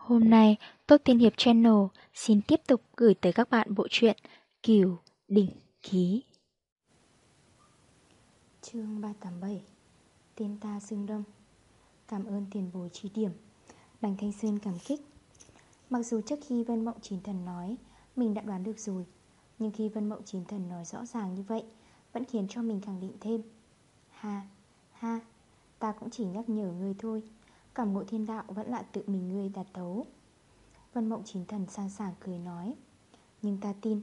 Hôm nay, Tốt Tiên Hiệp Channel xin tiếp tục gửi tới các bạn bộ truyện Kiều Đỉnh Ký. Chương 387 Tên ta xương đông. Cảm ơn tiền bối chỉ điểm. Đằng Thanh Xuyên cảm kích. Mặc dù trước khi Vân Mộng Chín Thần nói Mình đã đoán được rồi Nhưng khi Vân Mộng Chín Thần nói rõ ràng như vậy Vẫn khiến cho mình khẳng định thêm. Ha, ha Ta cũng chỉ nhắc nhở người thôi. Cảm ngộ thiên đạo vẫn là tự mình ngươi đạt tấu. Vân Mộng Chín Thần sang sảng cười nói, Nhưng ta tin,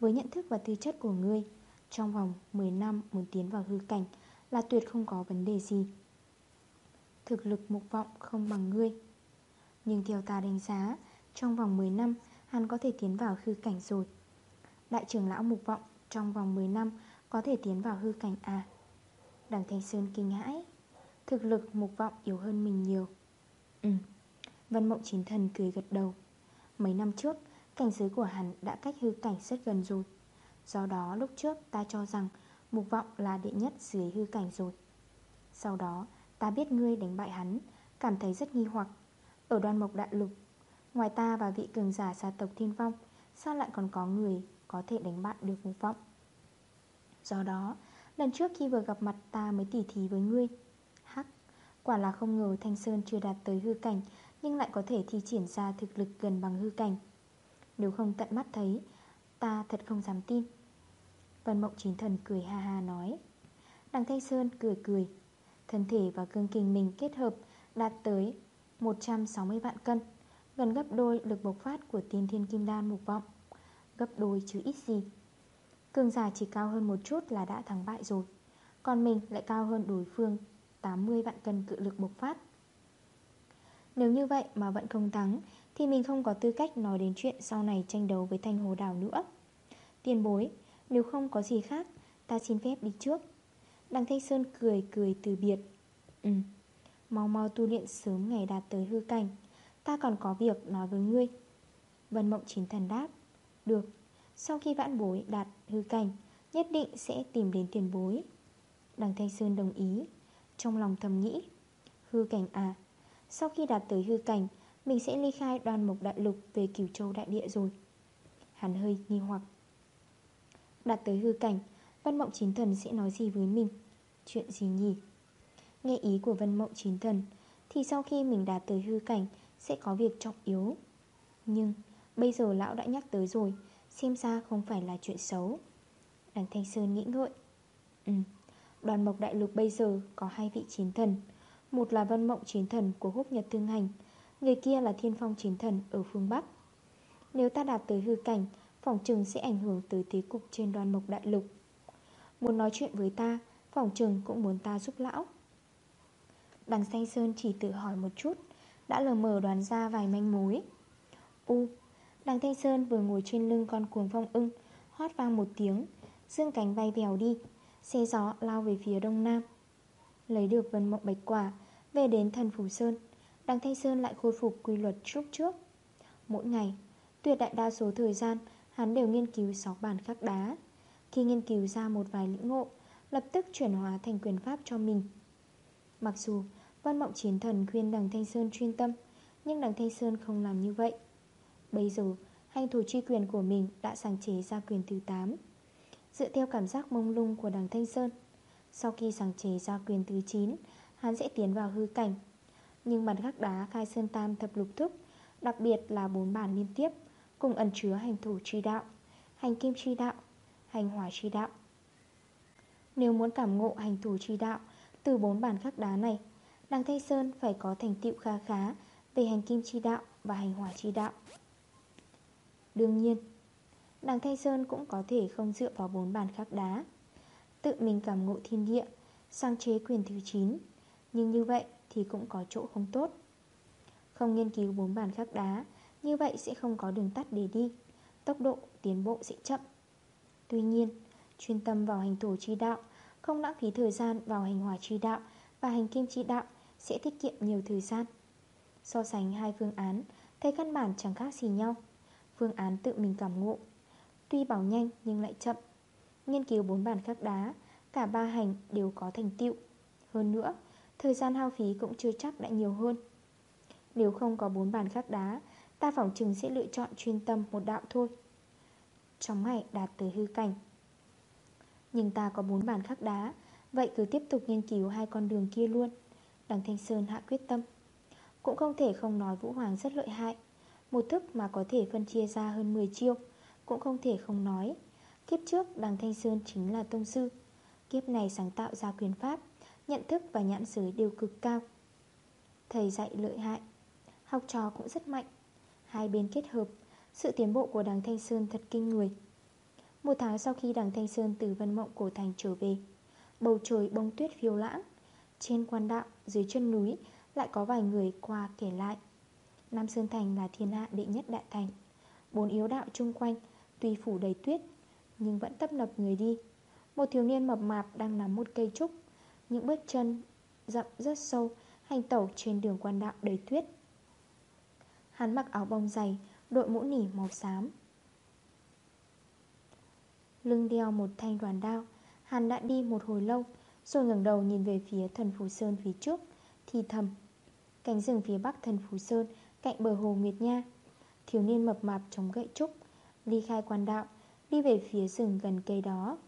Với nhận thức và tư chất của ngươi, Trong vòng 10 năm muốn tiến vào hư cảnh Là tuyệt không có vấn đề gì. Thực lực mục vọng không bằng ngươi. Nhưng theo ta đánh giá, Trong vòng 10 năm, Hắn có thể tiến vào hư cảnh rồi. Đại trưởng lão mục vọng Trong vòng 10 năm có thể tiến vào hư cảnh à? Đằng Thanh Sơn kinh hãi, Thực lực mục vọng yếu hơn mình nhiều. Ừ. Vân Mộng Chín Thần cười gật đầu. Mấy năm trước, Cảnh giới của hắn đã cách hư cảnh rất gần rồi. Do đó, lúc trước ta cho rằng Mục vọng là đệ nhất dưới hư cảnh rồi. Sau đó, ta biết ngươi đánh bại hắn, Cảm thấy rất nghi hoặc. Ở đoan mộc đại lục, Ngoài ta và vị cường giả gia tộc thiên phong Sao lại còn có người có thể đánh bại được mục vọng? Do đó, Lần trước khi vừa gặp mặt ta mới tỉ thí với ngươi. Quả là không ngờ Thanh Sơn chưa đạt tới hư cảnh, Nhưng lại có thể thi triển ra thực lực gần bằng hư cảnh. Nếu không tận mắt thấy, Ta thật không dám tin. Vân Mộng Chín Thần cười ha ha nói. Đằng Thanh Sơn cười cười. Thân thể và cương kinh mình kết hợp Đạt tới 160 vạn cân, Gần gấp đôi lực bộc phát của tiên thiên kim đan mục vọng. Gấp đôi chứ ít gì. Cường giả chỉ cao hơn một chút là đã thắng bại rồi, Còn mình lại cao hơn đối phương. 80 vạn cân cự lực bộc phát. Nếu như vậy mà vẫn không thắng, Thì mình không có tư cách nói đến chuyện sau này tranh đấu với Thanh Hồ Đảo nữa. Tiền bối, Nếu không có gì khác, Ta xin phép đi trước. Đằng Thanh Sơn cười cười từ biệt. Ừ Mau mau tu luyện sớm ngày đạt tới hư cảnh. Ta còn có việc nói với ngươi. Vân Mộng Chín Thần đáp. Được, Sau khi vãn bối đạt hư cảnh, Nhất định sẽ tìm đến tiền bối. Đằng Thanh Sơn đồng ý. Trong lòng thầm nghĩ. Hư cảnh à Sau khi đạt tới hư cảnh, Mình sẽ ly khai đoàn mộc đại lục Về cửu châu đại địa rồi. Hắn hơi nghi hoặc. Đạt tới hư cảnh, Vân Mộng Chín Thần sẽ nói gì với mình? Chuyện gì nhỉ? Nghe ý của Vân Mộng Chín Thần, Thì sau khi mình đạt tới hư cảnh, Sẽ có việc trọng yếu. Nhưng, bây giờ lão đã nhắc tới rồi, Xem ra không phải là chuyện xấu. Đằng Thanh Sơn nghĩ ngợi. Ừ Đoàn mộc đại lục bây giờ có hai vị chiến thần. Một là vân mộng chiến thần của húc nhật thương hành, Người kia là thiên phong chiến thần ở phương Bắc. Nếu ta đạt tới hư cảnh, Phòng trừng sẽ ảnh hưởng tới thế cục trên đoàn mộc đại lục. Muốn nói chuyện với ta, Phòng trừng cũng muốn ta giúp lão. Đằng xanh sơn chỉ tự hỏi một chút, Đã lờ mờ đoán ra vài manh mối. U Đằng Thanh Sơn vừa ngồi trên lưng con cuồng phong ưng, Hót vang một tiếng, Dương cánh bay vèo đi Xe gió lao về phía đông nam, Lấy được vân mộng bạch quả, Về đến thần Phủ Sơn. Đằng Thanh Sơn lại khôi phục quy luật lúc trước. Mỗi ngày, Tuyệt đại đa số thời gian, Hắn đều nghiên cứu 6 bản khắc đá. Khi nghiên cứu ra một vài lĩnh ngộ, Lập tức chuyển hóa thành quyền pháp cho mình. Mặc dù Văn Mộng Chiến Thần khuyên đằng Thanh Sơn chuyên tâm, Nhưng đằng Thanh Sơn không làm như vậy. Bây giờ, Hành thủ chi quyền của mình đã sáng chế ra quyền thứ 8 Dựa theo cảm giác mông lung của đằng Thanh Sơn, Sau khi sáng chế ra quyền thứ 9 Hắn sẽ tiến vào hư cảnh. Nhưng mặt khắc đá khai sơn tam thập lục thúc, Đặc biệt là bốn bản liên tiếp, Cùng ẩn chứa hành thủ truy đạo, Hành kim truy đạo, Hành hỏa truy đạo. Nếu muốn cảm ngộ hành thủ truy đạo Từ bốn bản khắc đá này, Đằng Thanh Sơn phải có thành tựu khá khá Về hành kim chi đạo và hành hỏa chi đạo. Đương nhiên Đằng Thanh Sơn cũng có thể không dựa vào bốn bàn khắc đá. Tự mình cảm ngộ thiên địa Sang chế quyền thứ 9 Nhưng như vậy thì cũng có chỗ không tốt. Không nghiên cứu bốn bàn khắc đá, Như vậy sẽ không có đường tắt để đi. Tốc độ, tiến bộ sẽ chậm. Tuy nhiên, Chuyên tâm vào hành thổ chi đạo, Không lãng phí thời gian vào hành hỏa chi đạo Và hành kim chi đạo Sẽ tiết kiệm nhiều thời gian. So sánh hai phương án, Thấy căn bản chẳng khác gì nhau. Phương án tự mình cảm ngộ Tuy bảo nhanh nhưng lại chậm. Nghiên cứu bốn bản khắc đá, Cả ba hành đều có thành tựu. Hơn nữa, Thời gian hao phí cũng chưa chắc đã nhiều hơn. Nếu không có bốn bàn khắc đá, Ta phỏng chừng sẽ lựa chọn chuyên tâm một đạo thôi. Trong ngày đạt tới hư cảnh. Nhưng ta có bốn bàn khắc đá, Vậy cứ tiếp tục nghiên cứu hai con đường kia luôn. Đằng Thanh Sơn hạ quyết tâm. Cũng không thể không nói Vũ Hoàng rất lợi hại, Một thức mà có thể phân chia ra hơn 10 chiêu. Cũng không thể không nói. Kiếp trước, đằng Thanh Sơn chính là tông sư. Kiếp này sáng tạo ra quyền pháp, Nhận thức và nhãn giới đều cực cao. Thầy dạy lợi hại, Học trò cũng rất mạnh. Hai bên kết hợp, Sự tiến bộ của đằng Thanh Sơn thật kinh người. Một tháng sau khi đằng Thanh Sơn từ Vân Mộng Cổ Thành trở về, Bầu trời bông tuyết phiêu lãng. Trên quan đạo, dưới chân núi, Lại có vài người qua kể lại. Nam Sơn Thành là thiên hạ đệ nhất đại thành. Bốn yếu đạo chung quanh Tuy phủ đầy tuyết, Nhưng vẫn tấp nập người đi. Một thiếu niên mập mạp đang nắm một cây trúc. Những bước chân rậm rất sâu, Hành tẩu trên đường quan đạo đầy tuyết. Hắn mặc áo bông dày, Đội mũ nỉ màu xám. Lưng đeo một thanh đoàn đao, Hắn đã đi một hồi lâu, Rồi ngẩng đầu nhìn về phía thần Phú Sơn phía trước, Thì thầm, Cánh rừng phía bắc thần Phú Sơn, Cạnh bờ hồ Nguyệt Nha. Thiếu niên mập mạp chống gậy trúc Ly khai quan đạo, Đi về phía rừng gần cây đó.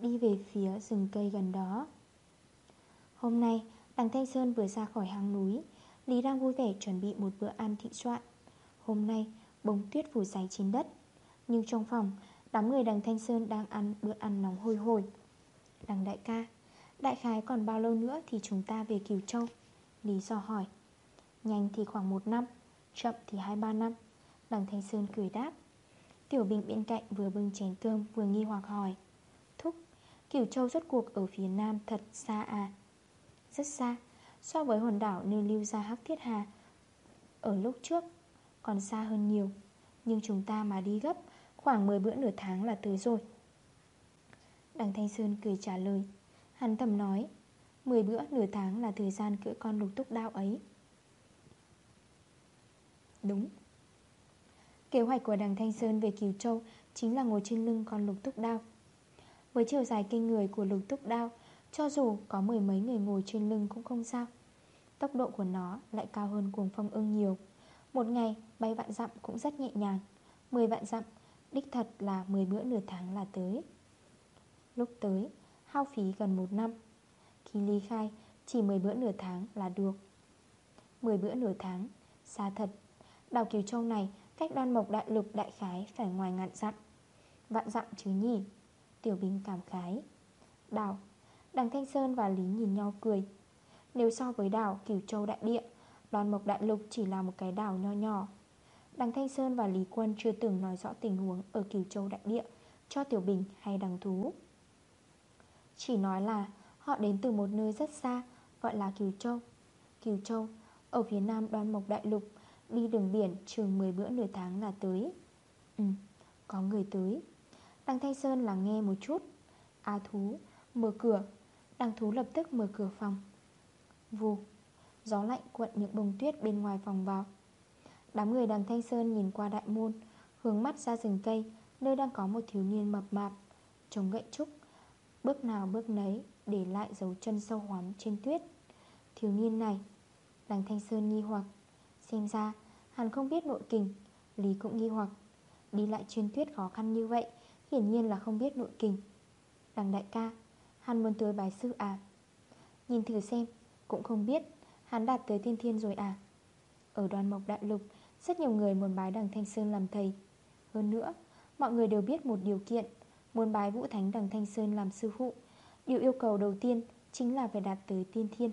Đi về phía rừng cây gần đó. Hôm nay, Đằng Thanh Sơn vừa ra khỏi hang núi, Lý đang vui vẻ chuẩn bị một bữa ăn thịnh soạn. Hôm nay, bông tuyết phủ dày trên đất, Nhưng trong phòng, Đám người đằng Thanh Sơn đang ăn bữa ăn nóng hôi hổi. Đằng đại ca, Đại khái còn bao lâu nữa thì chúng ta về Kiều Châu? Lý do hỏi. Nhanh thì khoảng 1 năm, Chậm thì 2-3 năm. Đằng Thanh Sơn cười đáp. Tiểu Bình bên cạnh vừa bưng chén cơm, vừa nghi hoặc hỏi. Thúc Kiều Châu rốt cuộc ở phía nam thật xa à? Rất xa. So với hòn đảo nơi lưu ra Hắc Thiết Hà, Ở lúc trước, Còn xa hơn nhiều. Nhưng chúng ta mà đi gấp, Khoảng 10 bữa nửa tháng là tới rồi. Đằng Thanh Sơn cười trả lời. Hắn thầm nói 10 bữa nửa tháng là thời gian cưỡi con lục túc đao ấy. Đúng. Kế hoạch của đằng Thanh Sơn về Kiều Châu Chính là ngồi trên lưng con lục túc đao. Với chiều dài kinh người của lục túc đao, Cho dù có mười mấy người ngồi trên lưng cũng không sao. Tốc độ của nó lại cao hơn cuồng phong ưng nhiều. Một ngày, bay vạn dặm cũng rất nhẹ nhàng. 10 vạn dặm, Đích thật là 10 bữa nửa tháng là tới. Lúc tới, Hao phí gần một năm. Khi ly khai, Chỉ 10 bữa nửa tháng là được. 10 bữa nửa tháng, Xa thật. Đảo Kiều Châu này Cách đoan mộc đại lục đại khái Phải ngoài ngàn dặm. Vạn dặm chứ nhỉ? Tiểu Bình cảm khái. Đảo, Đằng Thanh Sơn và Lý nhìn nhau cười. Nếu so với đảo Kiều Châu đại địa, Đoan mộc đại lục chỉ là một cái đảo nho nhỏ. Đằng Thanh Sơn và Lý Quân chưa từng nói rõ tình huống Ở Kiều Châu đại địa Cho Tiểu Bình hay đằng thú. Chỉ nói là Họ đến từ một nơi rất xa, Gọi là Kiều Châu. Kiều Châu, Ở phía nam đoan mộc đại lục Đi đường biển trường 10 bữa nửa tháng là tới. Ừ, có người tới. Đăng Thanh Sơn lắng nghe một chút. A thú, mở cửa. Đăng thú lập tức mở cửa phòng. Vù Gió lạnh cuộn những bông tuyết bên ngoài phòng vào. Đám người đằng Thanh Sơn nhìn qua đại môn Hướng mắt ra rừng cây Nơi đang có một thiếu niên mập mạp chống gậy trúc Bước nào bước nấy Để lại dấu chân sâu hoắm trên tuyết. Thiếu niên này Đằng Thanh Sơn nghi hoặc Xem ra hắn không biết nội kình, Lý cũng nghi hoặc. Đi lại truyền tuyết khó khăn như vậy, Hiển nhiên là không biết nội kình. Đằng đại ca, Hắn muốn tới bài sư à? Nhìn thử xem, Cũng không biết, Hắn đạt tới thiên thiên rồi à? Ở đoàn mộc đại lục, Rất nhiều người muốn bái đằng Thanh Sơn làm thầy. Hơn nữa, Mọi người đều biết một điều kiện, Muốn bái Vũ Thánh đằng Thanh Sơn làm sư phụ, Điều yêu cầu đầu tiên Chính là phải đạt tới tiên thiên.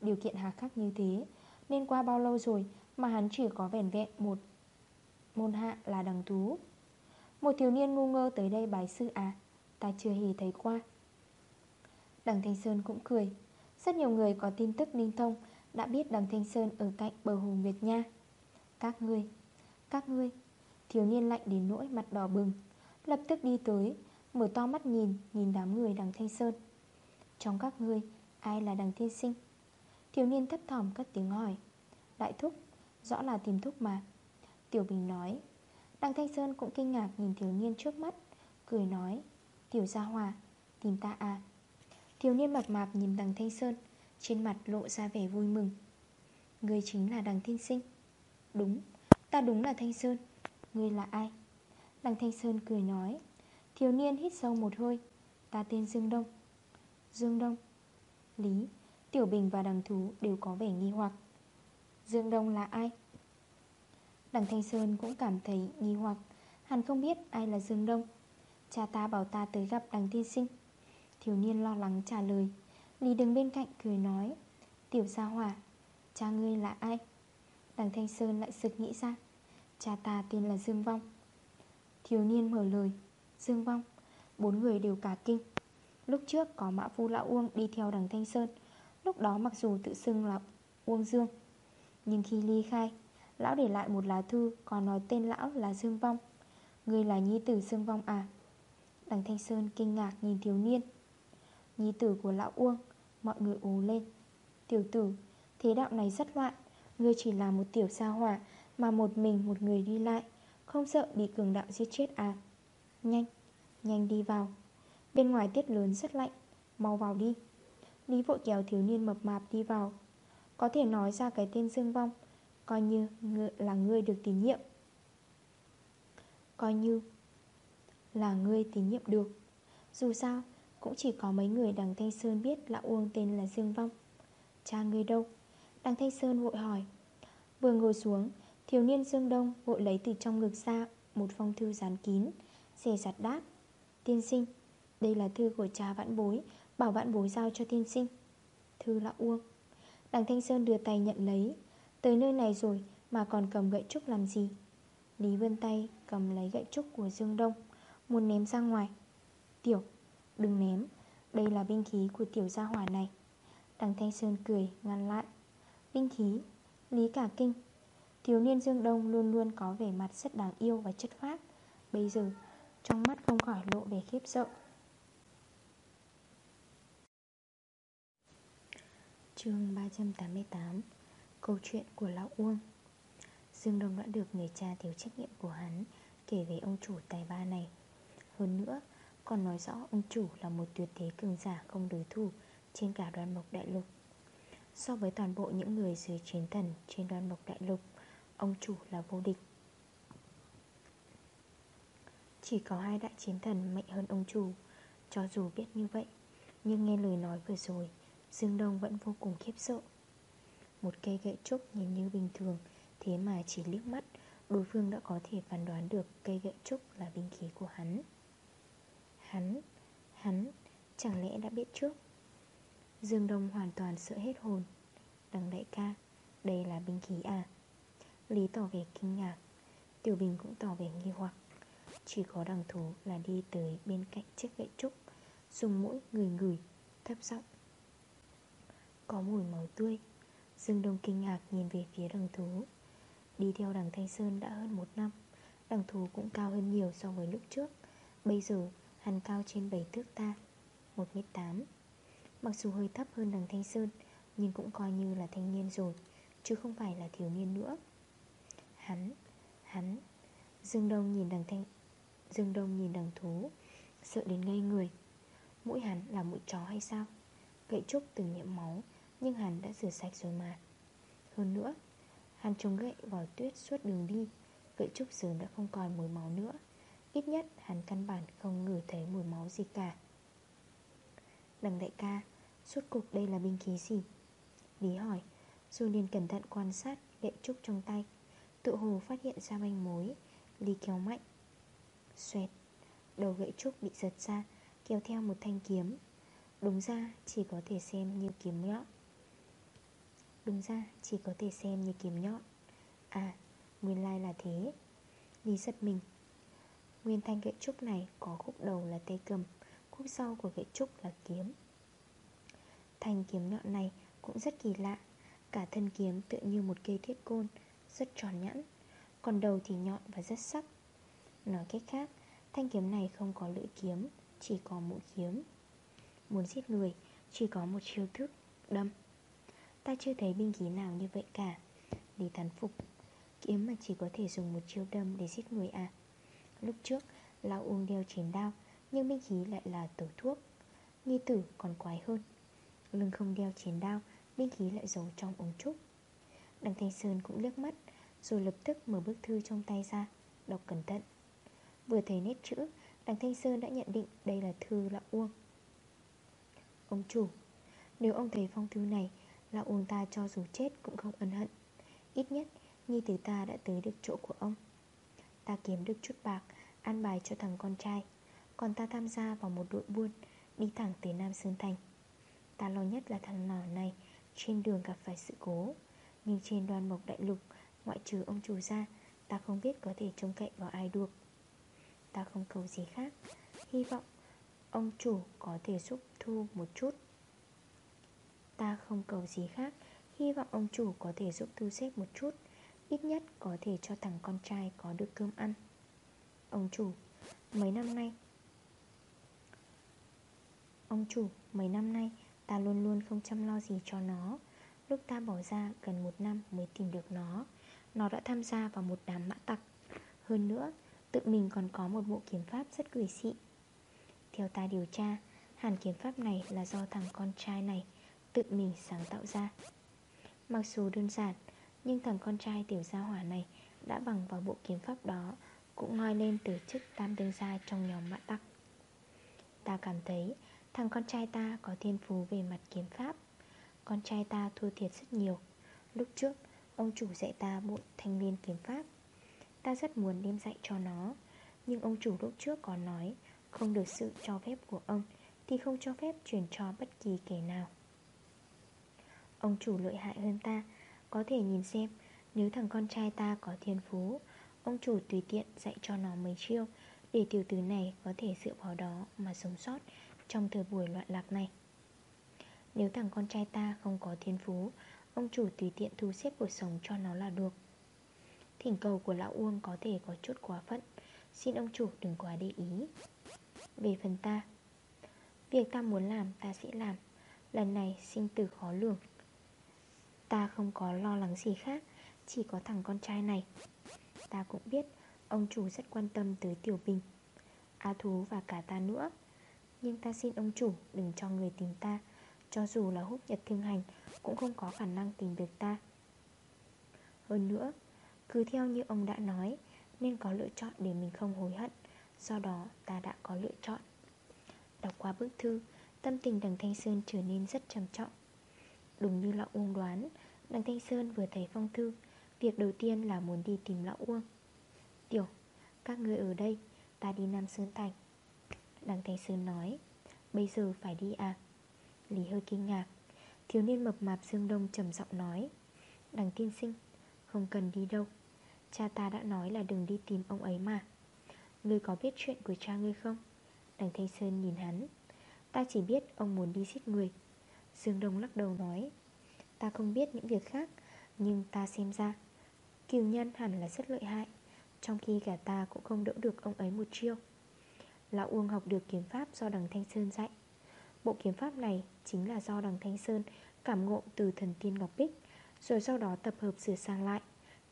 Điều kiện hà khắc như thế, Nên qua bao lâu rồi mà hắn chỉ có vẻn vẹn một, môn hạ là đằng thú. Một thiếu niên ngu ngơ tới đây bái sư à Ta chưa hề thấy qua. Đằng Thanh Sơn cũng cười. Rất nhiều người có tin tức linh thông Đã biết đằng Thanh Sơn ở cạnh bờ hồ Nguyệt Nha. Các ngươi Các ngươi, Thiếu niên lạnh đến nỗi mặt đỏ bừng, Lập tức đi tới, Mở to mắt nhìn Nhìn đám người đằng Thanh Sơn. Trong các ngươi, Ai là đằng thiên sinh? Thiếu niên thấp thỏm cất tiếng hỏi. Đại thúc Rõ là tìm thúc mà. Tiểu Bình nói. Đằng Thanh Sơn cũng kinh ngạc nhìn thiếu niên trước mắt Cười nói. Tiểu Gia Hòa Tìm ta à? Thiếu niên mập mạp nhìn đằng Thanh Sơn Trên mặt lộ ra vẻ vui mừng. Người chính là đằng Thiên Sinh. Đúng, ta đúng là Thanh Sơn. Ngươi là ai? Đằng Thanh Sơn cười nói. Thiếu niên hít sâu một hơi. Ta tên Dương Đông. Dương Đông. Lý, Tiểu Bình và đằng thú đều có vẻ nghi hoặc. Dương Đông là ai? Đằng Thanh Sơn cũng cảm thấy nghi hoặc. Hắn không biết ai là Dương Đông. Cha ta bảo ta tới gặp đằng thiên sinh. Thiếu niên lo lắng trả lời. Lý đứng bên cạnh cười nói, Tiểu gia hỏa, Cha ngươi là ai? Đằng Thanh Sơn lại sực nghĩ ra, Cha ta tên là Dương Vong. Thiếu niên mở lời, Dương Vong, Bốn người đều cả kinh. Lúc trước có mã phu lão Uông đi theo đằng Thanh Sơn, Lúc đó mặc dù tự xưng là Uông Dương nhưng khi ly khai, Lão để lại một lá thư Còn nói tên lão là Dương Vong. Người là nhi tử Dương Vong à? Đằng Thanh Sơn kinh ngạc nhìn thiếu niên. Nhi tử của lão Uông, Mọi người ồ lên. Tiểu tử, Thế đạo này rất loạn. Ngươi chỉ là một tiểu gia hỏa Mà một mình một người đi lại. Không sợ bị cường đạo giết chết à? Nhanh Nhanh đi vào. Bên ngoài tiết lớn rất lạnh. Mau vào đi. Lý vội kéo thiếu niên mập mạp đi vào. Có thể nói ra cái tên Dương Vong, Coi như là ngươi được tín nhiệm. Coi như là ngươi tín nhiệm được. Dù sao, Cũng chỉ có mấy người đằng Thanh Sơn biết Lão Uông tên là Dương Vong. Cha ngươi đâu? Đằng Thanh Sơn vội hỏi. Vừa ngồi xuống, Thiếu niên Dương Đông vội lấy từ trong ngực ra Một phong thư dán kín, Xè giặt đáp. Tiên sinh, Đây là thư của cha vãn bối, Bảo vãn bối giao cho tiên sinh. Thư lão Uông. Đằng Thanh Sơn đưa tay nhận lấy. Tới nơi này rồi mà còn cầm gậy trúc làm gì? Lý vươn tay cầm lấy gậy trúc của Dương Đông Muốn ném ra ngoài. Tiểu, đừng ném Đây là binh khí của tiểu gia hỏa này. Đằng Thanh Sơn cười ngăn lại. Binh khí, Lý cả kinh. Thiếu niên Dương Đông luôn luôn có vẻ mặt rất đáng yêu và chất phác. Bây giờ trong mắt không khỏi lộ vẻ khiếp sợ. Chương 388 Câu chuyện của Lão Uông. Dương Đông đã được người cha thiếu trách nhiệm của hắn Kể về ông chủ tài ba này. Hơn nữa, Còn nói rõ ông chủ là một tuyệt thế cường giả không đối thủ Trên cả đoàn mộc đại lục. So với toàn bộ những người dưới chiến thần Trên đoàn mộc đại lục, Ông chủ là vô địch. Chỉ có hai đại chiến thần mạnh hơn ông chủ, Cho dù biết như vậy, Nhưng nghe lời nói vừa rồi Dương Đông vẫn vô cùng khiếp sợ. Một cây gậy trúc nhìn như bình thường, Thế mà chỉ liếc mắt, Đối phương đã có thể phán đoán được Cây gậy trúc là binh khí của hắn. Hắn Hắn, Chẳng lẽ đã biết trước? Dương Đông hoàn toàn sợ hết hồn. Đằng đại ca, Đây là binh khí à? Lý tỏ vẻ kinh ngạc. Tiểu Bình cũng tỏ vẻ nghi hoặc. Chỉ có đằng thú là đi tới bên cạnh chiếc gậy trúc, Dùng mũi người ngửi, Thấp giọng. Có mùi máu tươi. Dương Đông kinh ngạc nhìn về phía đằng thú. Đi theo đằng Thanh Sơn đã hơn một năm, Đằng thú cũng cao hơn nhiều so với lúc trước. Bây giờ, hắn cao trên 7 thước ta 1m8 Mặc dù hơi thấp hơn đằng Thanh Sơn, Nhưng cũng coi như là thanh niên rồi, Chứ không phải là thiếu niên nữa. Hắn Hắn, Dương Đông nhìn đằng thanh, Dương Đông nhìn đằng thú, Sợ đến ngây người. Mũi hắn là mũi chó hay sao? Gậy trúc từng nhiễm máu. Nhưng hắn đã rửa sạch rồi mà. Hơn nữa, Hắn trông gậy vào tuyết suốt đường đi. Gậy trúc sớm đã không còn mùi máu nữa. Ít nhất hắn căn bản không ngửi thấy mùi máu gì cả. Đằng đại ca, Suốt cuộc đây là binh khí gì? Lý hỏi. Dù liền cẩn thận quan sát gậy trúc trong tay, Tự hồ phát hiện ra manh mối. Lý kéo mạnh. Xoẹt. Đầu gậy trúc bị giật ra, Kéo theo một thanh kiếm. Đúng ra chỉ có thể xem như kiếm nhọn. Đúng ra, chỉ có thể xem như kiếm nhọn. À nguyên lai là thế. Lý giật mình. Nguyên thanh gậy trúc này có khúc đầu là tay cầm, Khúc sau của gậy trúc là kiếm. Thanh kiếm nhọn này cũng rất kỳ lạ. Cả thân kiếm tựa như một cây thiết côn, Rất tròn nhẵn, Còn đầu thì nhọn và rất sắc. Nói cách khác, Thanh kiếm này không có lưỡi kiếm, Chỉ có mũi kiếm. Muốn giết người, Chỉ có một chiêu thức, Đâm. Ta chưa thấy binh khí nào như vậy cả. Lý thán phục, Kiếm mà chỉ có thể dùng một chiêu đâm để giết người à? Lúc trước, Lão uống đeo chiến đao, Nhưng binh khí lại là tổ thuốc. Nghi tử còn quái hơn. Lưng không đeo chiến đao, Binh khí lại giấu trong ống trúc. Đằng Thanh Sơn cũng liếc mắt, Rồi lập tức mở bức thư trong tay ra, Đọc cẩn thận. Vừa thấy nét chữ Đằng Thanh Sơn đã nhận định đây là thư Lão Uông. Ông chủ, Nếu ông thấy phong thư này Lão Uông ta cho dù chết cũng không ân hận. Ít nhất, Nhi tử ta đã tới được chỗ của ông. Ta kiếm được chút bạc, An bài cho thằng con trai. Còn ta tham gia vào một đội buôn, Đi thẳng tới Nam Sơn Thành. Ta lo nhất là thằng nhỏ này, Trên đường gặp phải sự cố. Nhưng trên đoàn mộc đại lục, Ngoại trừ ông chủ ra, Ta không biết có thể trông cậy vào ai được. Ta không cầu gì khác. Hy vọng ông chủ có thể giúp thu một chút. Ta không cầu gì khác. Hy vọng ông chủ có thể giúp thu xếp một chút. Ít nhất có thể cho thằng con trai có được cơm ăn. Ông chủ, Mấy năm nay? Ông chủ, Mấy năm nay, Ta luôn luôn không chăm lo gì cho nó. Lúc ta bỏ ra gần một năm mới tìm được nó Nó đã tham gia vào một đám mã tặc. Hơn nữa, Tự mình còn có một bộ kiếm pháp rất quỷ dị. Theo ta điều tra, Hàn kiếm pháp này là do thằng con trai này Tự mình sáng tạo ra. Mặc dù đơn giản, Nhưng thằng con trai tiểu gia hỏa này Đã bằng vào bộ kiếm pháp đó, Cũng ngoi lên từ chức tam đương gia trong nhóm mã tắc. Ta cảm thấy Thằng con trai ta có thiên phú về mặt kiếm pháp. Con trai ta thua thiệt rất nhiều. Lúc trước, Ông chủ dạy ta bộ thanh liên kiếm pháp. Ta rất muốn đem dạy cho nó, Nhưng ông chủ lúc trước có nói Không được sự cho phép của ông Thì không cho phép truyền cho bất kỳ kẻ nào. Ông chủ lợi hại hơn ta. Có thể nhìn xem, Nếu thằng con trai ta có thiên phú, Ông chủ tùy tiện dạy cho nó mấy chiêu, Để tiểu tử này có thể dựa vào đó Mà sống sót trong thời buổi loạn lạc này. Nếu thằng con trai ta không có thiên phú, Ông chủ tùy tiện thu xếp cuộc sống cho nó là được. Thỉnh cầu của lão Uông có thể có chút quá phận. Xin ông chủ đừng quá để ý. Về phần ta, Việc ta muốn làm, ta sẽ làm. Lần này sinh tử khó lường. Ta không có lo lắng gì khác, Chỉ có thằng con trai này. Ta cũng biết, Ông chủ rất quan tâm tới Tiểu Bình, A Thú và cả ta nữa. Nhưng ta xin ông chủ đừng cho người tìm ta, Cho dù là hút nhật thương hành, Cũng không có khả năng tìm được ta. Hơn nữa, cứ theo như ông đã nói, Nên có lựa chọn để mình không hối hận, Do đó ta đã có lựa chọn. Đọc qua bức thư, Tâm tình đằng Thanh Sơn trở nên rất trầm trọng. Đúng như lão Uông đoán Đằng Thanh Sơn vừa thấy phong thư, Việc đầu tiên là muốn đi tìm lão Uông. Tiểu, Các người ở đây, Ta đi Nam Sơn Thành. Đằng Thanh Sơn nói, Bây giờ phải đi à? Lý hơi kinh ngạc, Thiếu niên mập mạp Dương Đông trầm giọng nói Đằng tiên sinh, Không cần đi đâu. Cha ta đã nói là đừng đi tìm ông ấy mà. Ngươi có biết chuyện của cha ngươi không? Đằng Thanh Sơn nhìn hắn, Ta chỉ biết ông muốn đi giết người. Dương Đông lắc đầu nói Ta không biết những việc khác, Nhưng ta xem ra, Kiều nhân hẳn là rất lợi hại, Trong khi cả ta cũng không đỡ được ông ấy một chiêu. Lão Uông học được kiếm pháp do đằng Thanh Sơn dạy. Bộ kiếm pháp này chính là do đằng Thanh Sơn cảm ngộ từ thần tiên Ngọc Bích, Rồi sau đó tập hợp sửa sang lại,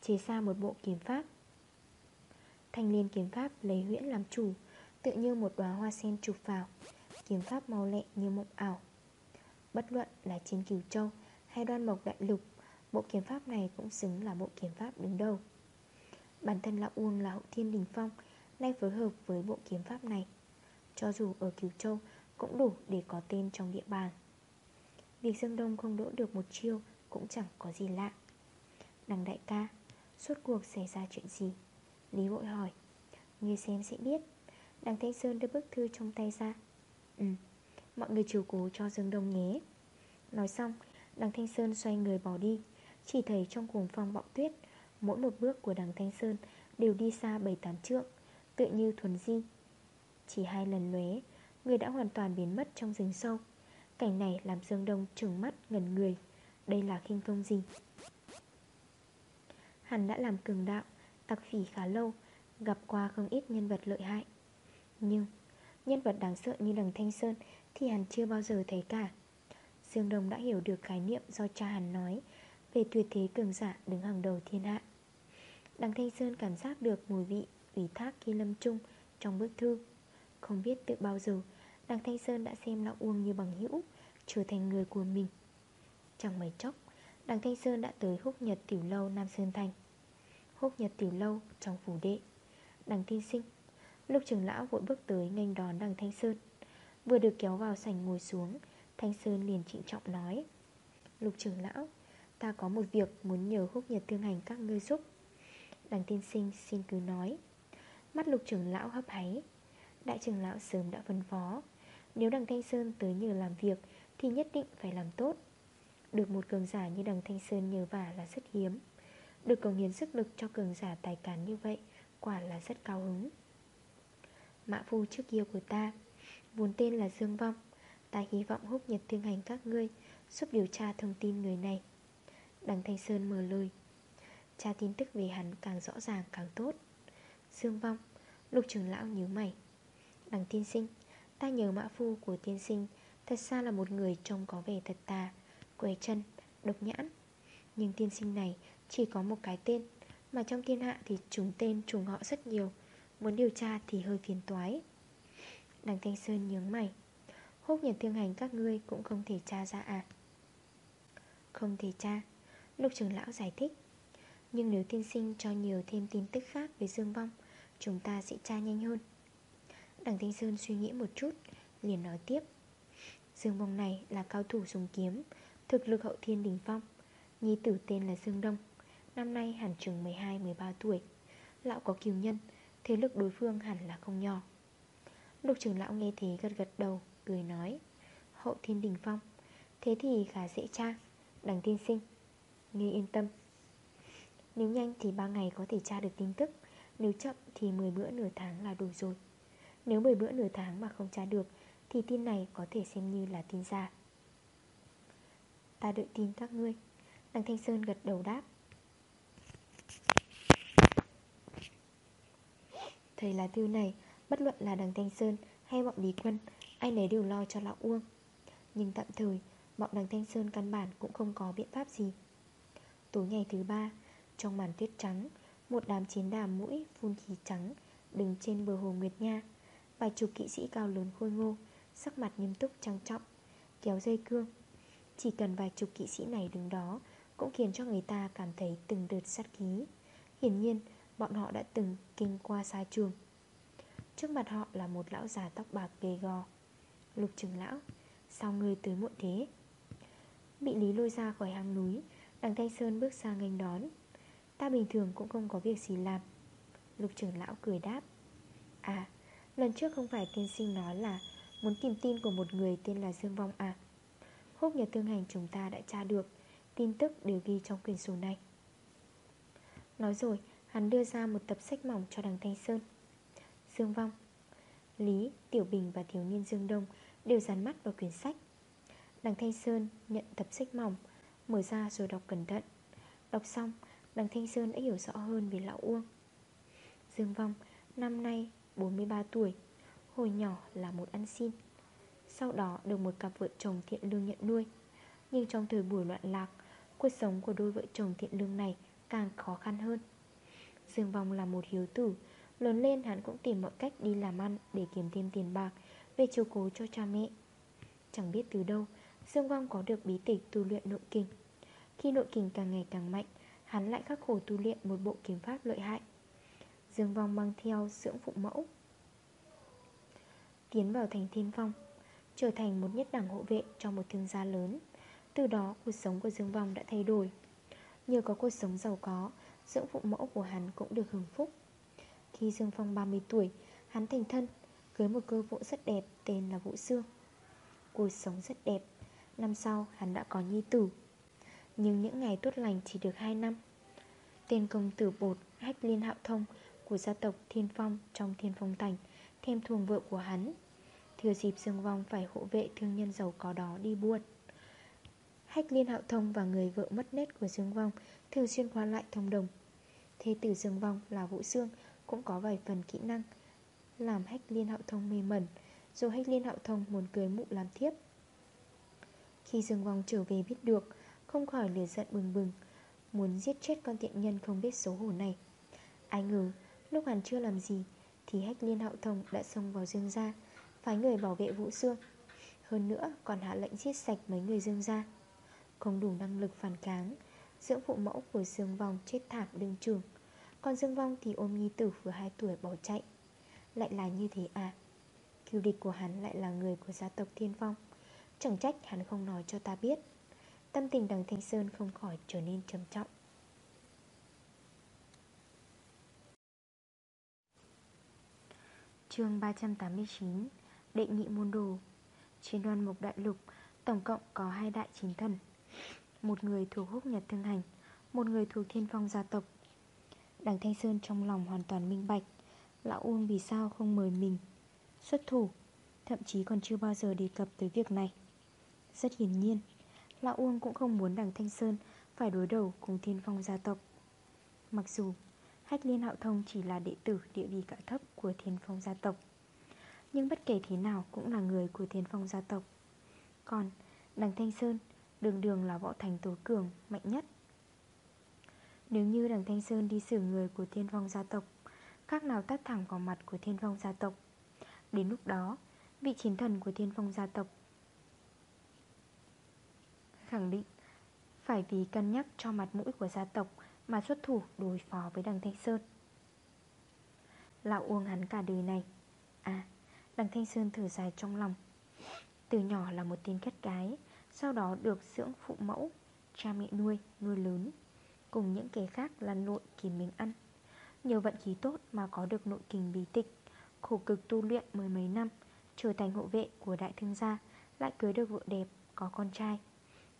Chế ra một bộ kiếm pháp. Thanh liên kiếm pháp lấy huyễn làm chủ, Tự như một đóa hoa sen chụp vào, Kiếm pháp màu lẹ như mộng ảo. Bất luận là trên cửu châu hay đoan mộc đại lục, Bộ kiếm pháp này cũng xứng là bộ kiếm pháp đứng đầu. Bản thân Lão Uông là hậu thiên đình phong, Nay phối hợp với bộ kiếm pháp này. Cho dù ở cửu châu, Cũng đủ để có tên trong địa bàn. Việc Dương Đông không đỗ được một chiêu, Cũng chẳng có gì lạ. Đằng đại ca, Suốt cuộc xảy ra chuyện gì? Lý vội hỏi. Người xem sẽ biết. Đằng Thanh Sơn đưa bức thư trong tay ra. Ừ Mọi người chiều cố cho Dương Đông nhé. Nói xong Đằng Thanh Sơn xoay người bỏ đi. Chỉ thấy trong cuồng phong bão tuyết, Mỗi một bước của đằng Thanh Sơn Đều đi xa 7-8 trượng Tự như thuần di. Chỉ hai lần lóe, Người đã hoàn toàn biến mất trong rừng sâu. Cảnh này làm Dương Đông trừng mắt ngần người. Đây là khinh công gì? Hắn đã làm cường đạo, Tặc phỉ khá lâu, Gặp qua không ít nhân vật lợi hại. Nhưng, Nhân vật đáng sợ như đằng Thanh Sơn Thì hắn chưa bao giờ thấy cả. Dương Đông đã hiểu được khái niệm do cha hắn nói Về tuyệt thế cường giả đứng hàng đầu thiên hạ. Đằng Thanh Sơn cảm giác được mùi vị, ủy thác khi lâm trung trong bức thư. Không biết từ bao giờ Đằng Thanh Sơn đã xem Lão Uông như bằng hữu, Trở thành người của mình. Chẳng mấy chốc Đằng Thanh Sơn đã tới húc nhật tiểu lâu, Nam Sơn Thành. Húc nhật tiểu lâu trong phủ đệ Đằng thiên sinh. Lục trưởng lão vội bước tới nghênh đón đằng Thanh Sơn, Vừa được kéo vào sảnh ngồi xuống Thanh Sơn liền trịnh trọng nói. Lục trưởng lão, Ta có một việc muốn nhờ húc nhật thương hành các ngươi giúp. Đằng tiên sinh xin cứ nói. Mắt lục trưởng lão hấp háy. Đại trưởng lão sớm đã phân phó. Nếu đằng Thanh Sơn tới nhờ làm việc, Thì nhất định phải làm tốt. Được một cường giả như đằng Thanh Sơn nhờ vả là rất hiếm. Được cống hiến sức lực cho cường giả tài cán như vậy, Quả là rất cao hứng. Mã phu trước kia của ta, Vốn tên là Dương Vong Ta hy vọng húc nhật thương hành các ngươi Giúp điều tra thông tin người này. Đằng Thanh Sơn mở lời. Tra tin tức về hắn càng rõ ràng càng tốt. Dương Vong Lục trưởng lão nhớ mày. Đằng tiên sinh Ta nhớ mã phu của tiên sinh Thật ra là một người trông có vẻ thật tà Quẻ chân, độc nhãn. Nhưng tiên sinh này chỉ có một cái tên Mà trong thiên hạ thì trùng tên trùng họ rất nhiều. Muốn điều tra thì hơi phiền toái. Đằng Thanh Sơn nhướng mày. Húc nhật thương hành các ngươi cũng không thể tra ra à? Không thể tra. Lục trưởng lão giải thích. Nhưng nếu tiên sinh cho nhiều thêm tin tức khác về Dương Vong, Chúng ta sẽ tra nhanh hơn. Đằng Thanh Sơn suy nghĩ một chút, Liền nói tiếp. Dương Vong này là cao thủ dùng kiếm, Thực lực hậu thiên đỉnh phong. Nhi tử tên là Dương Đông, Năm nay hẳn chừng 12-13 tuổi. Lão có kiều nhân, Thế lực đối phương hẳn là không nhỏ. Lục trưởng lão nghe thế gật gật đầu. Cười nói. Hậu thiên đình phong, Thế thì khá dễ tra Đằng tiên sinh Nghe yên tâm. Nếu nhanh thì 3 ngày có thể tra được tin tức, Nếu chậm thì 10 bữa nửa tháng là đủ rồi. Nếu 10 bữa nửa tháng mà không tra được, Thì tin này có thể xem như là tin giả. Ta đợi tin các ngươi, Đằng Thanh Sơn gật đầu đáp. Thầy là thư này, Bất luận là đằng Thanh Sơn hay bọn Lý Quân Ai nấy đều lo cho lão Uông. Nhưng tạm thời, Bọn đằng Thanh Sơn căn bản cũng không có biện pháp gì. Tối ngày thứ ba, Trong màn tuyết trắng, Một đám chiến đàm mũi phun khí trắng Đứng trên bờ hồ Nguyệt Nha. Vài chục kỵ sĩ cao lớn khôi ngô, Sắc mặt nghiêm túc trang trọng, Kéo dây cương. Chỉ cần vài chục kỵ sĩ này đứng đó Cũng khiến cho người ta cảm thấy từng đợt sát khí. Hiển nhiên, Bọn họ đã từng kinh qua xa trường. Trước mặt họ là một lão già tóc bạc gầy gò Lục trưởng lão. Sao ngươi tới muộn thế? Bị Lý lôi ra khỏi hang núi Đằng Thanh Sơn bước sang nghênh đón. Ta bình thường cũng không có việc gì làm. Lục trưởng lão cười đáp. À lần trước không phải tiên sinh nói là Muốn tìm tin của một người tên là Dương Vong à? Húc nhà tương hành chúng ta đã tra được Tin tức đều ghi trong quyển sổ này. Nói rồi Hắn đưa ra một tập sách mỏng cho đằng Thanh Sơn. Dương Vong Lý, Tiểu Bình và thiếu niên Dương Đông Đều dán mắt vào quyển sách. Đằng Thanh Sơn nhận tập sách mỏng, Mở ra rồi đọc cẩn thận. Đọc xong, Đằng Thanh Sơn đã hiểu rõ hơn về Lão Uông. Dương Vong, Năm nay 43 tuổi, Hồi nhỏ là một ăn xin. Sau đó được một cặp vợ chồng thiện lương nhận nuôi. Nhưng trong thời buổi loạn lạc, Cuộc sống của đôi vợ chồng thiện lương này Càng khó khăn hơn. Dương Vong là một hiếu tử, Lớn lên hắn cũng tìm mọi cách đi làm ăn Để kiếm thêm tiền bạc về chiều cố cho cha mẹ. Chẳng biết từ đâu, Dương Vong có được bí tịch tu luyện nội kinh Khi nội kinh càng ngày càng mạnh, Hắn lại khắc khổ tu luyện một bộ kiếm pháp lợi hại. Dương Vong mang theo dưỡng phụ mẫu, Tiến vào thành thiên phong, Trở thành một nhất đẳng hộ vệ cho một thương gia lớn. Từ đó, cuộc sống của Dương Vong đã thay đổi. Nhờ có cuộc sống giàu có, Dưỡng phụ mẫu của hắn cũng được hưởng phúc. Khi Dương Phong 30 tuổi, Hắn thành thân Cưới một cơ vụ rất đẹp tên là Vũ Sương. Cuộc sống rất đẹp. Năm sau, hắn đã có nhi tử. Nhưng những ngày tốt lành chỉ được 2 năm. Tên công tử bột Hách Liên Hạo Thông Của gia tộc Thiên Phong trong Thiên Phong Thành Thêm thuồng vợ của hắn. Thừa dịp Dương Vong phải hộ vệ thương nhân giàu có đó đi buôn. Hách Liên Hạo Thông và người vợ mất nét của Dương Vong Thường xuyên qua lại thông đồng. Thế tử Dương Vong là Vũ Sương Cũng có vài phần kỹ năng. Làm hách liên hạo thông mê mẩn, Dù hách liên hạo thông muốn cưới mụ làm thiếp. Khi Dương Vong trở về biết được, Không khỏi lửa giận bừng bừng, Muốn giết chết con tiện nhân không biết xấu hổ này. Ai ngờ, Lúc hắn chưa làm gì, Thì hách liên hạo thông đã xông vào Dương gia, Phái người bảo vệ Vũ Sương. Hơn nữa, còn hạ lệnh giết sạch mấy người Dương gia. Không đủ năng lực phản kháng, Dưỡng phụ mẫu của Dương Vong chết thảm đương trường. Còn Dương Vong thì ôm nhi tử vừa 2 tuổi bỏ chạy. Lại là như thế à? Kiêu địch của hắn lại là người của gia tộc Thiên Phong. Chẳng trách hắn không nói cho ta biết. Tâm tình đằng Thanh Sơn không khỏi trở nên trầm trọng. Chương 389 Đệ nhị môn đồ. Trên đoàn mục đại lục, Tổng cộng có hai đại chính thần. Một người thuộc húc nhật thương hành, Một người thuộc thiên phong gia tộc. Đằng Thanh Sơn trong lòng hoàn toàn minh bạch. Lão Uông vì sao không mời mình? Xuất thủ, Thậm chí còn chưa bao giờ đề cập tới việc này. Rất hiển nhiên, Lão Uông cũng không muốn đằng Thanh Sơn Phải đối đầu cùng thiên phong gia tộc. Mặc dù Hách Liên Hạo Thông chỉ là đệ tử địa vị cả thấp của thiên phong gia tộc, Nhưng bất kể thế nào cũng là người của thiên phong gia tộc. Còn đằng Thanh Sơn, Đường đường là võ thành tối cường, mạnh nhất. Nếu như đằng Thanh Sơn đi xử người của thiên phong gia tộc khác nào tắt thẳng vào mặt của thiên phong gia tộc. Đến lúc đó Vị chiến thần của thiên phong gia tộc Khẳng định Phải vì cân nhắc cho mặt mũi của gia tộc Mà xuất thủ đối phó với đằng Thanh Sơn. Lão uông hắn cả đời này À Đằng Thanh Sơn thở dài trong lòng. Từ nhỏ là một tên kết cái, Sau đó được dưỡng phụ mẫu Cha mẹ nuôi, nuôi lớn Cùng những kẻ khác lăn lộn kiếm miếng ăn. Nhờ vận khí tốt mà có được nội kình bí tịch Khổ cực tu luyện mười mấy năm Trở thành hộ vệ của đại thương gia Lại cưới được vợ đẹp, có con trai.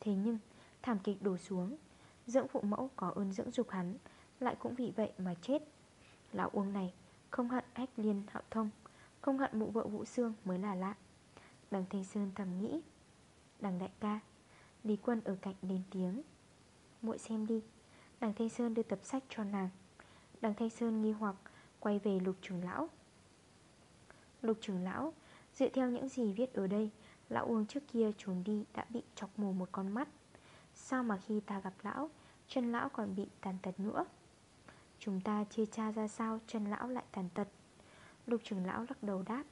Thế nhưng, thảm kịch đổ xuống Dưỡng phụ mẫu có ơn dưỡng dục hắn Lại cũng vì vậy mà chết. Lão uông này không hận ách liên hạo thông Không hận mụ vợ vũ xương mới là lạ. Đằng Thanh Sơn thầm nghĩ Đằng đại ca Lý quân ở cạnh đến tiếng. Muội xem đi. Đằng Thanh Sơn đưa tập sách cho nàng Đằng Thanh Sơn nghi hoặc, Quay về lục trưởng lão. Lục trưởng lão, Dựa theo những gì viết ở đây, Lão Uông trước kia trốn đi đã bị chọc mù một con mắt. Sao mà khi ta gặp lão, Chân lão còn bị tàn tật nữa? Chúng ta chia tra ra sao chân lão lại tàn tật. Lục trưởng lão lắc đầu đáp,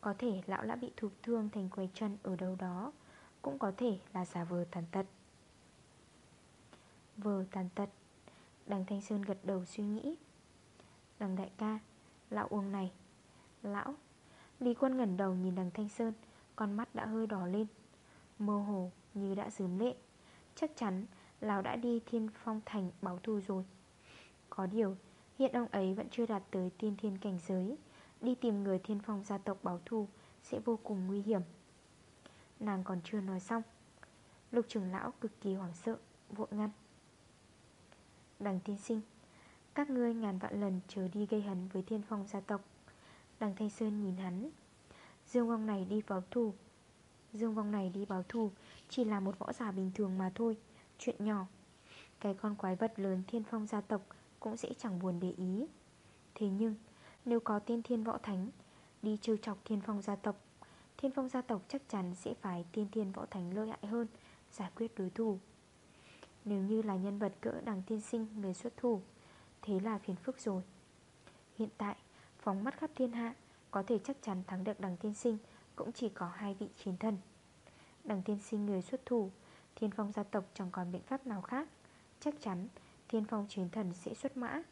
Có thể lão đã bị thụt thương thành quầy chân ở đâu đó, Cũng có thể là giả vờ tàn tật. Vờ tàn tật. Đằng Thanh Sơn gật đầu suy nghĩ. Đằng đại ca, Lão uông này. Lão Lý quân ngẩn đầu nhìn đằng Thanh Sơn, Con mắt đã hơi đỏ lên. Mơ hồ như đã dướm lệ. Chắc chắn Lão đã đi thiên phong thành báo thù rồi. Có điều, Hiện ông ấy vẫn chưa đạt tới tiên thiên cảnh giới. Đi tìm người thiên phong gia tộc báo thù Sẽ vô cùng nguy hiểm. Nàng còn chưa nói xong. Lục trưởng lão cực kỳ hoảng sợ, Vội ngăn. Đằng tiên sinh, Các ngươi ngàn vạn lần chờ đi gây hấn với thiên phong gia tộc. Đằng Thanh Sơn nhìn hắn. Dương vong này đi báo thù. Dương vong này đi báo thù Chỉ là một võ giả bình thường mà thôi. Chuyện nhỏ, Cái con quái vật lớn thiên phong gia tộc Cũng sẽ chẳng buồn để ý. Thế nhưng, nếu có tiên thiên võ thánh Đi trêu chọc thiên phong gia tộc, Thiên phong gia tộc chắc chắn sẽ phải tiên thiên võ thánh lợi hại hơn, Giải quyết đối thủ. Nếu như là nhân vật cỡ đằng tiên sinh, người xuất thủ, Thế là phiền phức rồi. Hiện tại, Phóng mắt khắp thiên hạ, Có thể chắc chắn thắng được đằng tiên sinh Cũng chỉ có hai vị chiến thần. Đằng tiên sinh người xuất thủ, Thiên phong gia tộc chẳng còn biện pháp nào khác. Chắc chắn, thiên phong chiến thần sẽ xuất mã.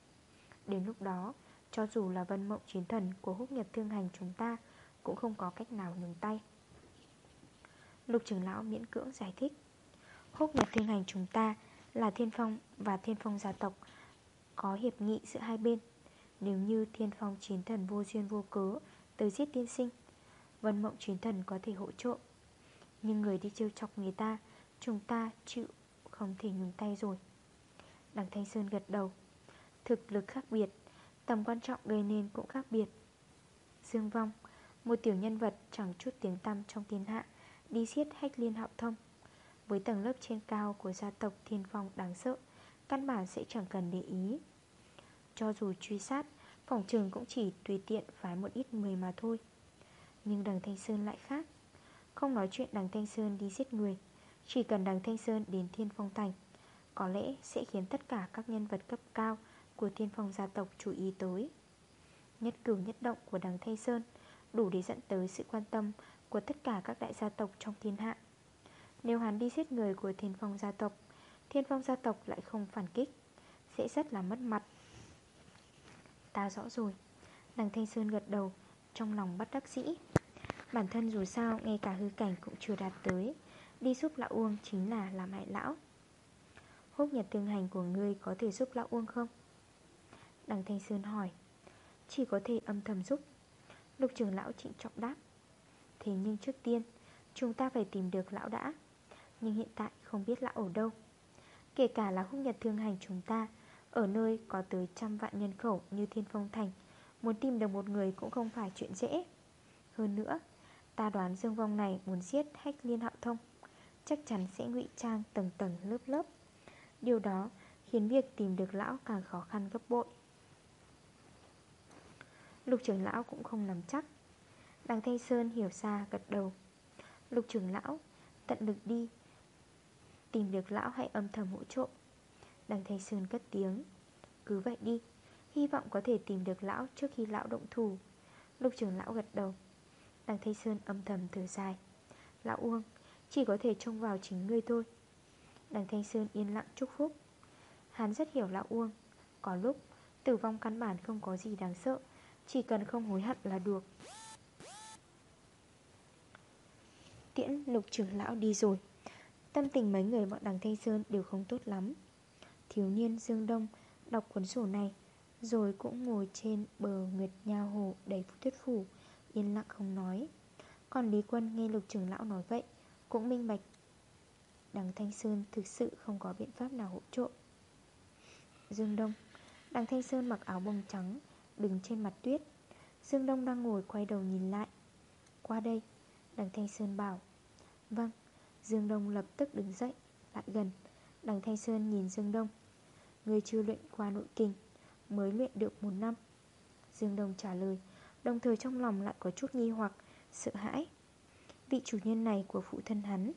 Đến lúc đó, Cho dù là vân mộng chiến thần Của húc nhật thương hành chúng ta Cũng không có cách nào nhường tay. Lục trưởng lão miễn cưỡng giải thích. Húc nhật thương hành chúng ta, Là thiên phong và thiên phong gia tộc, Có hiệp nghị giữa hai bên. Nếu như thiên phong chiến thần vô duyên vô cớ Tới giết tiên sinh, Vân mộng chiến thần có thể hỗ trợ. Nhưng người đi trêu chọc người ta, Chúng ta chịu không thể nhúng tay rồi. Đằng Thanh Sơn gật đầu. Thực lực khác biệt, Tầm quan trọng gây nên cũng khác biệt. Dương Vong, Một tiểu nhân vật chẳng chút tiếng tăm trong thiên hạ, Đi giết hách liên hạo thông. Với tầng lớp trên cao của gia tộc thiên phong đáng sợ, Căn bản sẽ chẳng cần để ý. Cho dù truy sát, Phòng trường cũng chỉ tùy tiện phái một ít người mà thôi. Nhưng đằng Thanh Sơn lại khác. Không nói chuyện đằng Thanh Sơn đi giết người, Chỉ cần đằng Thanh Sơn đến Thiên Phong Thành, Có lẽ sẽ khiến tất cả các nhân vật cấp cao Của Thiên Phong gia tộc chú ý tới. Nhất cử nhất động của đằng Thanh Sơn Đủ để dẫn tới sự quan tâm Của tất cả các đại gia tộc trong thiên hạ. Nếu hắn đi giết người của thiên phong gia tộc, Thiên phong gia tộc lại không phản kích, Sẽ rất là mất mặt. Ta rõ rồi. Đằng Thanh Sơn gật đầu, Trong lòng bất đắc dĩ. Bản thân dù sao, ngay cả hư cảnh cũng chưa đạt tới. Đi giúp lão Uông chính là làm hại lão. Húc nhật tương hành của ngươi có thể giúp lão Uông không? Đằng Thanh Sơn hỏi. Chỉ có thể âm thầm giúp. Lục trưởng lão trịnh trọng đáp. Thế nhưng trước tiên, Chúng ta phải tìm được lão đã. Nhưng hiện tại không biết lão ở đâu. Kể cả là húc nhật thương hành chúng ta, Ở nơi có tới trăm vạn nhân khẩu như Thiên Phong Thành, Muốn tìm được một người cũng không phải chuyện dễ. Hơn nữa, Ta đoán Dương Vong này muốn giết hách liên hạo thông, Chắc chắn sẽ ngụy trang tầng tầng lớp lớp. Điều đó khiến việc tìm được lão càng khó khăn gấp bội. Lục trưởng lão cũng không nắm chắc. Đằng Thanh Sơn hiểu ra gật đầu. Lục trưởng lão, Tận lực đi Tìm được lão hãy âm thầm hỗ trợ Đằng Thanh Sơn cất tiếng, Cứ vậy đi, Hy vọng có thể tìm được lão trước khi lão động thủ. Lục trưởng lão gật đầu. Đằng Thanh Sơn âm thầm thở dài, Lão Uông, Chỉ có thể trông vào chính ngươi thôi. Đằng Thanh Sơn yên lặng chúc phúc. Hắn rất hiểu Lão Uông, Có lúc tử vong căn bản không có gì đáng sợ, Chỉ cần không hối hận là được. Tiễn lục trưởng lão đi rồi. Tâm tình mấy người bọn đằng Thanh Sơn đều không tốt lắm. Thiếu niên Dương Đông đọc cuốn sổ này, Rồi cũng ngồi trên bờ Nguyệt Nha Hồ đầy thuyết phủ, Yên lặng không nói. Còn Lý Quân nghe lục trưởng lão nói vậy, Cũng minh bạch Đằng Thanh Sơn thực sự không có biện pháp nào hỗ trợ. Dương Đông, Đằng Thanh Sơn mặc áo bông trắng, Đứng trên mặt tuyết. Dương Đông đang ngồi quay đầu nhìn lại. Qua đây, Đằng Thanh Sơn bảo Vâng Dương Đông lập tức đứng dậy, Lại gần. Đằng Thanh Sơn nhìn Dương Đông. Người chưa luyện qua nội kinh Mới luyện được một năm. Dương Đông trả lời, Đồng thời trong lòng lại có chút nghi hoặc, Sợ hãi. Vị chủ nhân này của phụ thân hắn,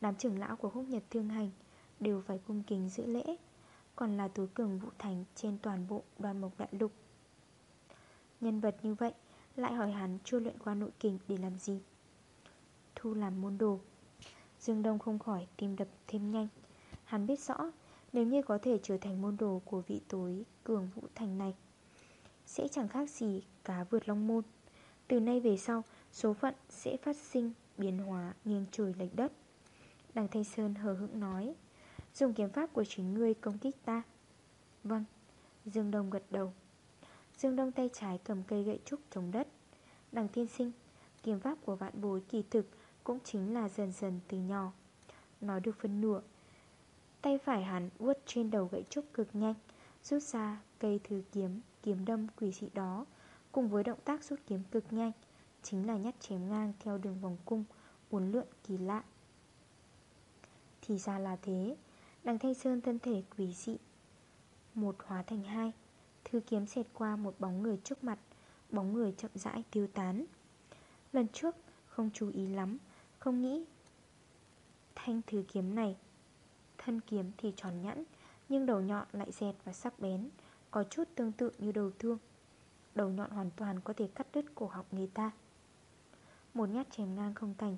Đám trưởng lão của húc nhật thương hành Đều phải cung kính giữ lễ, Còn là tối cường vũ thành Trên toàn bộ đoàn mộc đại lục. Nhân vật như vậy, Lại hỏi hắn chưa luyện qua nội kình để làm gì? Thu làm môn đồ. Dương Đông không khỏi tim đập thêm nhanh. Hắn biết rõ, Nếu như có thể trở thành môn đồ của vị tối cường vũ thành này, Sẽ chẳng khác gì cá vượt long môn. Từ nay về sau, Số phận sẽ phát sinh biến hóa nghiêng trời lệch đất. Đằng Thanh Sơn hờ hững nói, Dùng kiếm pháp của chính ngươi công kích ta. Vâng. Dương Đông gật đầu. Dương Đông tay trái cầm cây gậy trúc chống đất. Đằng tiên sinh, Kiếm pháp của vạn bối kỳ thực cũng chính là dần dần từ nhỏ. Nói được phân nửa. Tay phải hắn vuốt trên đầu gậy trúc cực nhanh, Rút ra cây thứ kiếm Kiếm đâm quỷ dị đó, Cùng với động tác rút kiếm cực nhanh, Chính là nhát chém ngang theo đường vòng cung, Uốn lượn kỳ lạ. Thì ra là thế Đằng Thanh Sơn thân thể quỷ dị. Một hóa thành hai, Thư kiếm xẹt qua một bóng người trước mặt, Bóng người chậm rãi tiêu tán. Lần trước, không chú ý lắm không nghĩ. Thanh thứ kiếm này, Thân kiếm thì tròn nhẵn, Nhưng đầu nhọn lại dẹt và sắc bén, Có chút tương tự như đầu thương. Đầu nhọn hoàn toàn có thể cắt đứt cổ họng người ta. Một nhát chém ngang không thành,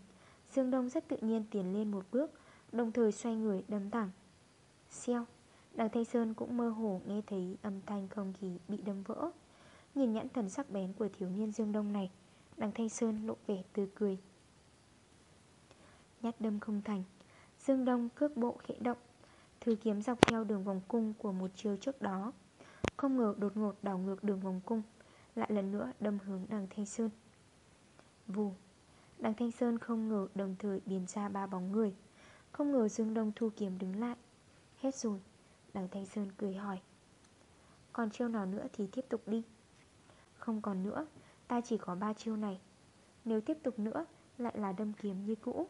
Dương Đông rất tự nhiên tiến lên một bước, Đồng thời xoay người đâm thẳng. Xeo, Đằng Thanh Sơn cũng mơ hồ nghe thấy âm thanh không khí bị đâm vỡ. Nhìn nhãn thần sắc bén của thiếu niên Dương Đông này, Đằng Thanh Sơn lộ vẻ tươi cười. Nhát đâm không thành, Dương Đông cước bộ khẽ động thứ kiếm dọc theo đường vòng cung của một chiều trước đó. Không ngờ đột ngột đảo ngược đường vòng cung, Lại lần nữa đâm hướng đằng Thanh Sơn. Vù, Đằng Thanh Sơn không ngờ đồng thời biến ra ba bóng người. Không ngờ Dương Đông thu kiếm đứng lại. Hết rồi, Đằng Thanh Sơn cười hỏi. Còn chiêu nào nữa thì tiếp tục đi. Không còn nữa, Ta chỉ có ba chiêu này. Nếu tiếp tục nữa, Lại là đâm kiếm như cũ.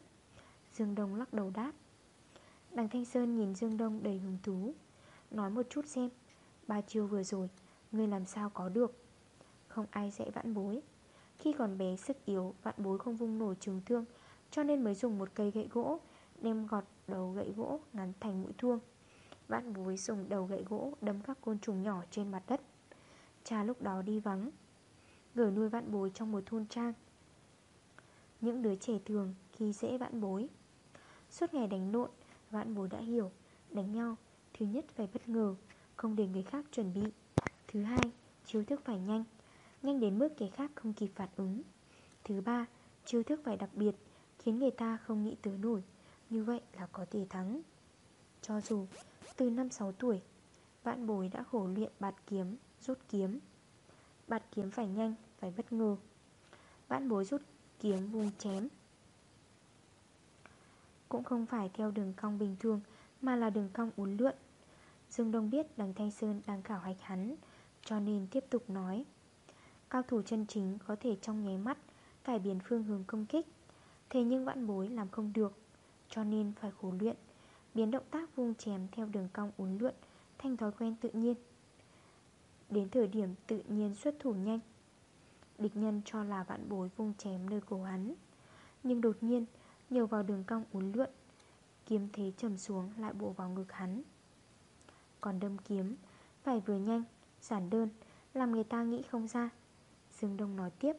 Dương Đông lắc đầu đáp. Đằng Thanh Sơn nhìn Dương Đông đầy hứng thú. Nói một chút xem, Ba chiêu vừa rồi, Ngươi làm sao có được? Không ai dạy vãn bối. Khi còn bé, sức yếu, Vãn bối không vung nổi trường thương, Cho nên mới dùng một cây gậy gỗ, Đem gọt đầu gậy gỗ ngắn thành mũi thương. Vãn bối dùng đầu gậy gỗ Đâm các côn trùng nhỏ trên mặt đất. Cha lúc đó đi vắng, Gửi nuôi vãn bối trong một thôn trang. Những đứa trẻ thường khi dễ vãn bối Suốt ngày đánh lộn Vạn bối đã hiểu. Đánh nhau Thứ nhất phải bất ngờ Không để người khác chuẩn bị. Thứ hai Chiêu thức phải nhanh. Nhanh đến mức kẻ khác không kịp phản ứng. Thứ ba Chiêu thức phải đặc biệt Khiến người ta không nghĩ tới nổi. Như vậy là có thể thắng. Cho dù từ 5-6 tuổi Vạn bối đã khổ luyện bạt kiếm Rút kiếm. Bạt kiếm phải nhanh, phải bất ngờ. Vạn bối rút kiếm vùng chém. Cũng không phải theo đường cong bình thường, Mà là đường cong uốn lượn. Dương Đông biết đằng Thanh Sơn đang khảo hạch hắn, Cho nên tiếp tục nói. Cao thủ chân chính có thể trong nháy mắt Cải biến phương hướng công kích, Thế nhưng vạn bối làm không được, Cho nên phải khổ luyện, Biến động tác vuông chém theo đường cong uốn lượn Thành thói quen tự nhiên. Đến thời điểm tự nhiên xuất thủ nhanh, Địch nhân cho là vạn bối vung chém nơi cổ hắn. Nhưng đột nhiên Nhờ vào đường cong uốn lượn Kiếm thế trầm xuống lại bổ vào ngực hắn. Còn đâm kiếm Phải vừa nhanh, giản đơn Làm người ta nghĩ không ra. Dương Đông nói tiếp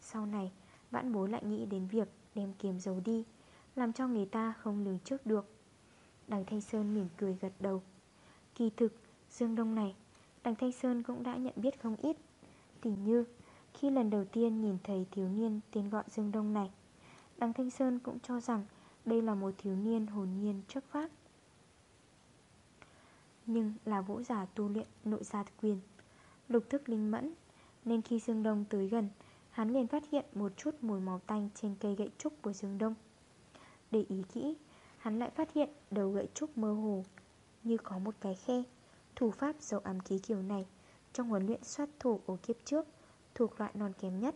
Sau này vãn bối lại nghĩ đến việc Đem kiếm giấu đi Làm cho người ta không lường trước được. Đằng Thanh Sơn mỉm cười gật đầu. Kỳ thực Dương Đông này Đằng Thanh Sơn cũng đã nhận biết không ít. Tỉ như Khi lần đầu tiên nhìn thấy thiếu niên tên gọi Dương Đông này Đằng Thanh Sơn cũng cho rằng Đây là một thiếu niên hồn nhiên chất phát Nhưng là vũ giả tu luyện nội gia quyền, Lục thức linh mẫn, Nên khi Dương Đông tới gần, Hắn liền phát hiện một chút mùi màu tanh Trên cây gậy trúc của Dương Đông. Để ý kỹ, Hắn lại phát hiện đầu gậy trúc mơ hồ, Như có một cái khe. Thủ pháp dấu ám ký kiểu này Trong huấn luyện soát thủ ở kiếp trước Thuộc loại non kém nhất.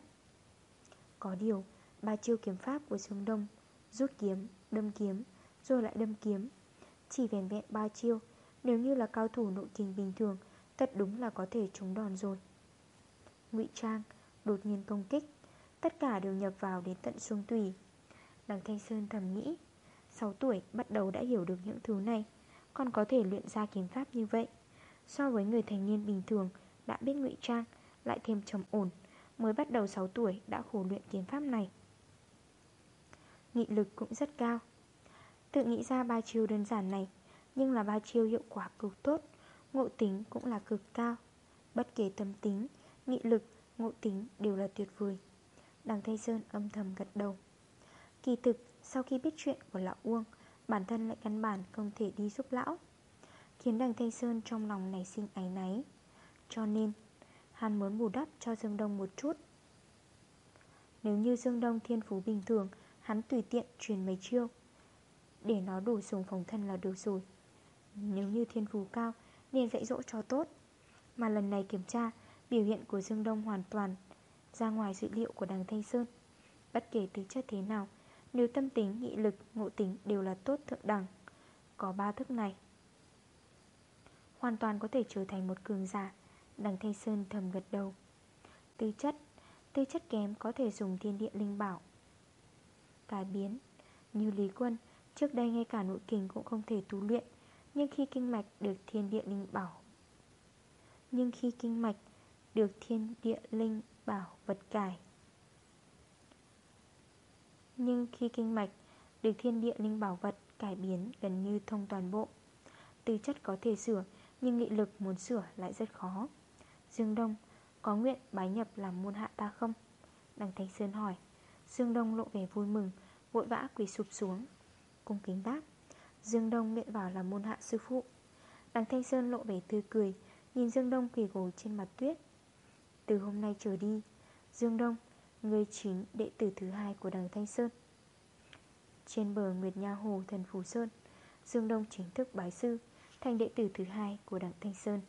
Có điều Ba chiêu kiếm pháp của Dương Đông. Rút kiếm, đâm kiếm Rồi lại đâm kiếm. Chỉ vẹn vẹn ba chiêu Nếu như là cao thủ nội kinh bình thường Thật đúng là có thể trúng đòn rồi. Ngụy trang, đột nhiên công kích Tất cả đều nhập vào đến tận xuông tùy Đằng Thanh Sơn thầm nghĩ 6 tuổi bắt đầu đã hiểu được những thứ này Còn có thể luyện ra kiếm pháp như vậy. So với người thành niên bình thường Đã biết ngụy trang Lại thêm trầm ổn Mới bắt đầu 6 tuổi đã khổ luyện kiếm pháp này. Nghị lực cũng rất cao. Tự nghĩ ra ba chiêu đơn giản này Nhưng là ba chiêu hiệu quả cực tốt Ngộ tính cũng là cực cao. Bất kể tâm tính, nghị lực, ngộ tính đều là tuyệt vời. Đằng Thanh Sơn âm thầm gật đầu. Kỳ thực sau khi biết chuyện của lão Uông Bản thân lại căn bản không thể đi giúp lão Khiến đằng Thanh Sơn trong lòng nảy sinh áy náy. Cho nên Hắn muốn bù đắp cho Dương Đông một chút. Nếu như Dương Đông thiên phú bình thường Hắn tùy tiện truyền mấy chiêu. Để nó đủ dùng phòng thân là được rồi. Nếu như thiên phú cao Nên dạy dỗ cho tốt. Mà lần này kiểm tra Biểu hiện của Dương Đông hoàn toàn Ra ngoài dự liệu của đằng Thanh Sơn. Bất kể tính chất thế nào Nếu tâm tính, nghị lực, ngộ tính đều là tốt thượng đẳng Có ba thức này. Hoàn toàn có thể trở thành một cường giả Đằng Thanh Sơn thầm gật đầu. Tư chất Tư chất kém có thể dùng thiên địa linh bảo Cải biến. Như Lý Quân, Trước đây ngay cả nội kình cũng không thể tu luyện, Nhưng khi kinh mạch được thiên địa linh bảo, Nhưng khi kinh mạch Được thiên địa linh bảo vật cải, Nhưng khi kinh mạch Được thiên địa linh bảo vật cải biến gần như thông toàn bộ, Tư chất có thể sửa, Nhưng nghị lực muốn sửa lại rất khó. Dương Đông, Có nguyện bái nhập làm môn hạ ta không? Đằng Thanh Sơn hỏi. Dương Đông lộ vẻ vui mừng, Vội vã quỳ sụp xuống. Cung kính đáp, Dương Đông nguyện vào là môn hạ sư phụ. Đằng Thanh Sơn lộ vẻ tươi cười, Nhìn Dương Đông quỳ gối trên mặt tuyết. Từ hôm nay trở đi, Dương Đông, Người chính đệ tử thứ hai của đằng Thanh Sơn. Trên bờ Nguyệt Nha Hồ, thần Phú Sơn, Dương Đông chính thức bái sư, Thành đệ tử thứ hai của đằng Thanh Sơn.